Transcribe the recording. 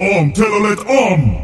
Om Telolet Om!